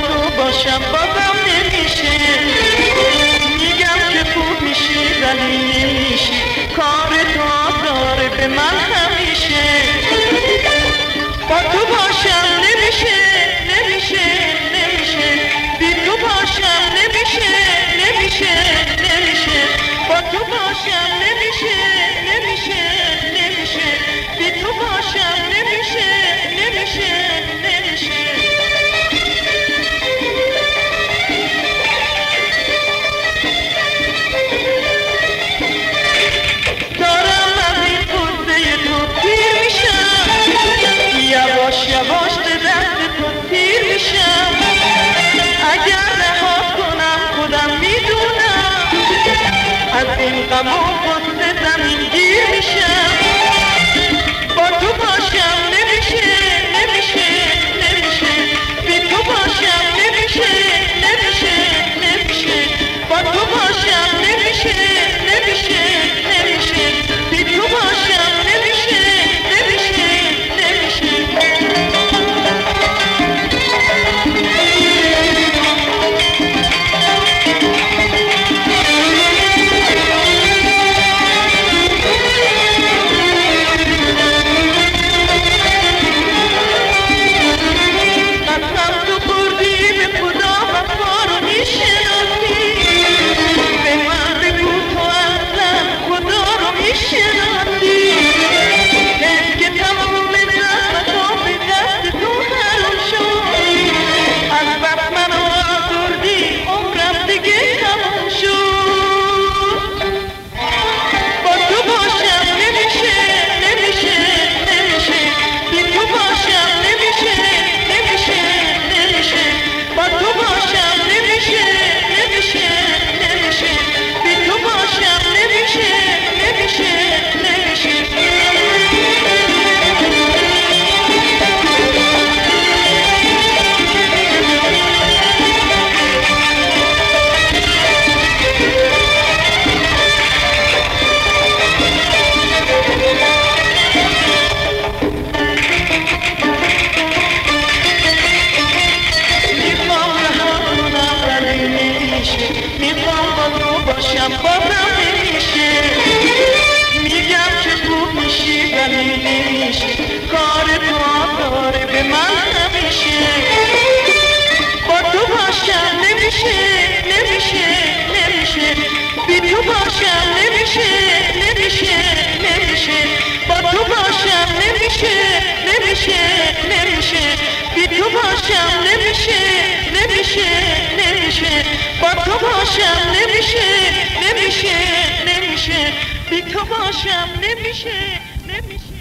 تو باشم بازم نمیشه. میگم که خوب میشی ولی نمیشی. کار تو داره به من همیشه. با تو باشم نمیشه نمیشه نمیشه. بی تو باشم نمیشه نمیشه نمیشه. با تو باشم نمیشه نمیشه نمیشه. بی تو باشم یواش به دست تو پیر میشم. اگر رها کنم خودم می‌دونم. از این غم و Batu Paşa ne bir şey, ne bir şey, ne bir şey Bitu ne bir ne bir ne bir Batu Paşa ne bir ne bir ne bir şey Bitu ne bir ne bir ne bir Batu Paşa ne bir ne bir ne bir şey Bitu ne bir şey, ne bir şey